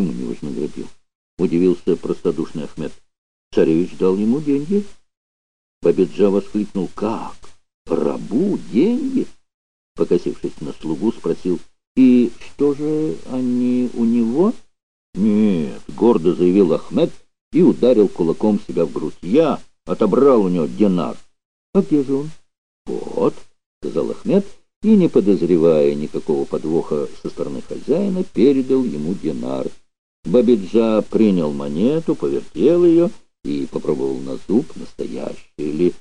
Почему не вознаградил? Удивился простодушный Ахмед. Царевич дал ему деньги. Бабиджа воскликнул. Как? Рабу деньги? Покосившись на слугу, спросил. И что же они у него? Нет, гордо заявил Ахмед и ударил кулаком себя в грудь. Я отобрал у него динар. А где же он? Вот, сказал Ахмед и, не подозревая никакого подвоха со стороны хозяина, передал ему динар. Бабиджа принял монету, повертел ее и попробовал на зуб, настоящий ли.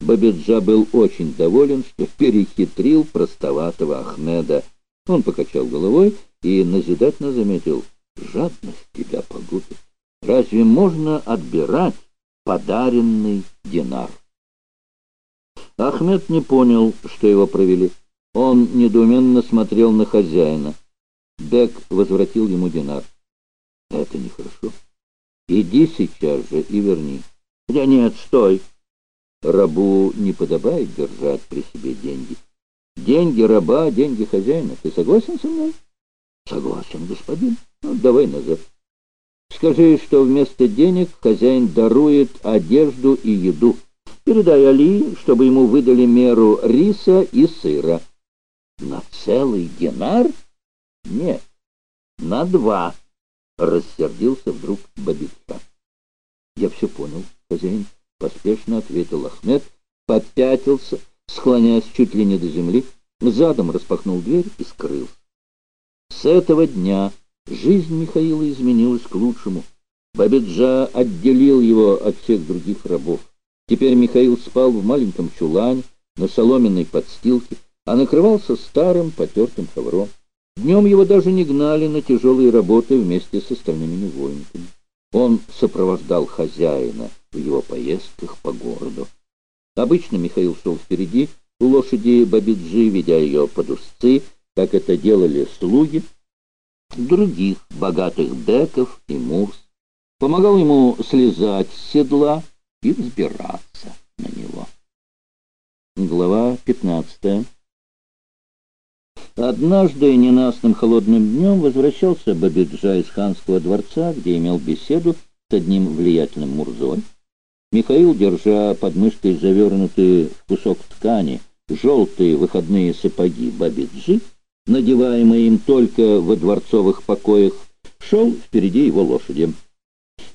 Бабиджа был очень доволен, что перехитрил простоватого Ахмеда. Он покачал головой и назидательно заметил, «Жадность тебя погубит. Разве можно отбирать подаренный динар?» Ахмед не понял, что его провели. Он недоуменно смотрел на хозяина. Бек возвратил ему динар. «Это нехорошо. Иди сейчас же и верни». «Да нет, стой!» Рабу не подобает держать при себе деньги. Деньги раба, деньги хозяина. Ты согласен со мной? Согласен, господин. Ну, давай назад. Скажи, что вместо денег хозяин дарует одежду и еду. Передай Али, чтобы ему выдали меру риса и сыра. На целый динар? Нет, на два, рассердился вдруг Бабица. Я все понял, хозяин, поспешно ответил Ахмед, попятился, склоняясь чуть ли не до земли, задом распахнул дверь и скрылся. С этого дня жизнь Михаила изменилась к лучшему. Бабиджа отделил его от всех других рабов. Теперь Михаил спал в маленьком чулане на соломенной подстилке, а накрывался старым потертым ковром. Днем его даже не гнали на тяжелые работы вместе с остальными невольниками. Он сопровождал хозяина в его поездках по городу. Обычно Михаил шел впереди, у лошади Бабиджи, ведя ее под узцы, как это делали слуги других богатых беков и мурс. Помогал ему слезать с седла и взбираться на него. Глава пятнадцатая Однажды ненастным холодным днем возвращался Бабиджа из ханского дворца, где имел беседу с одним влиятельным мурзой. Михаил, держа под мышкой завернутые в кусок ткани желтые выходные сапоги Бабиджи, надеваемые им только во дворцовых покоях, шел впереди его лошади.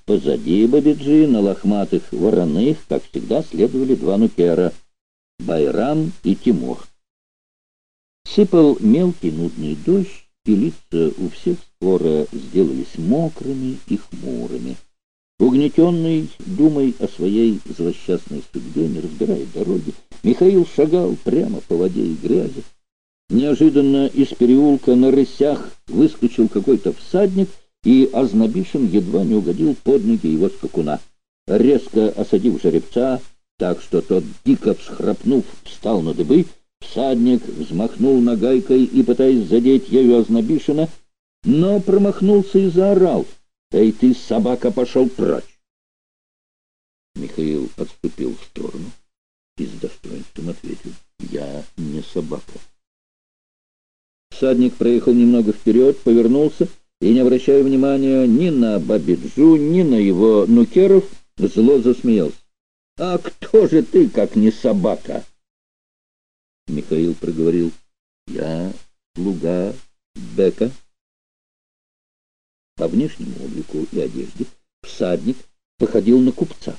Позади Бабиджи на лохматых вороных, как всегда, следовали два нукера — Байрам и Тимур. Сыпал мелкий нудный дождь, и лица у всех скоро сделались мокрыми и хмурыми. Угнетенный, думай о своей злосчастной судьбе, не разбирая дороги, Михаил шагал прямо по воде и грязи. Неожиданно из переулка на рысях выскочил какой-то всадник, и Азнабишин едва не угодил под ноги его скакуна. Резко осадив жеребца, так что тот, дико всхрапнув, встал на дыбы, Всадник взмахнул нагайкой и, пытаясь задеть ею Ознобишина, но промахнулся и заорал. «Эй ты, собака, пошел прочь!» Михаил отступил в сторону и с достоинством ответил. «Я не собака». Всадник проехал немного вперед, повернулся и, не обращая внимания ни на Бабиджу, ни на его нукеров, зло засмеялся. «А кто же ты, как не собака?» Михаил проговорил. «Я слуга Бека». По внешнему облику и одежде всадник походил на купца.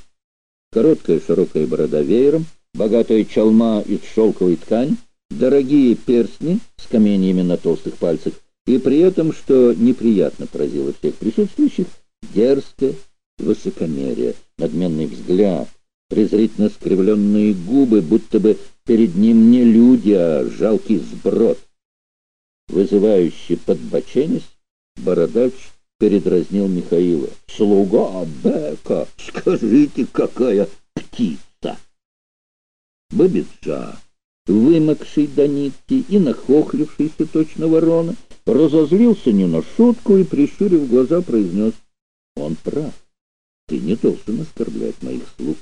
Короткая широкая борода веером, богатая чалма из шелковой ткани, дорогие перстни с каменьями на толстых пальцах, и при этом, что неприятно поразило всех присутствующих, дерзкое высокомерие, надменный взгляд, презрительно скривленные губы, будто бы перед ним не люди, а жалкий сброд. Вызывающий подбоченность, бородач передразнил Михаила. «Слуга Бека! Скажите, какая птица!» Бабиджа, вымокший до нитки и нахохлившийся точно ворона, разозлился не на шутку и, прищурив глаза, произнес, «Он прав. Ты не должен оскорблять моих слуг».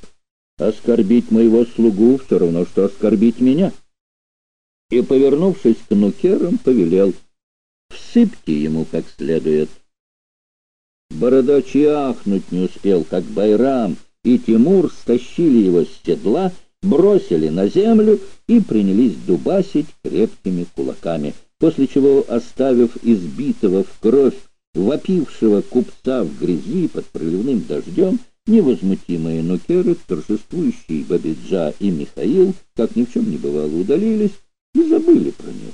Оскорбить моего слугу все равно, что оскорбить меня. И, повернувшись к нукерам, повелел, всыпьте ему как следует. Бородач ахнуть не успел, как Байрам и Тимур стащили его с седла, бросили на землю и принялись дубасить крепкими кулаками, после чего, оставив избитого в кровь, вопившего купца в грязи под проливным дождем, невозмутимые нукеры, торжествующие Бабиджа и Михаил, как ни в чем не бывало, удалились и забыли про него.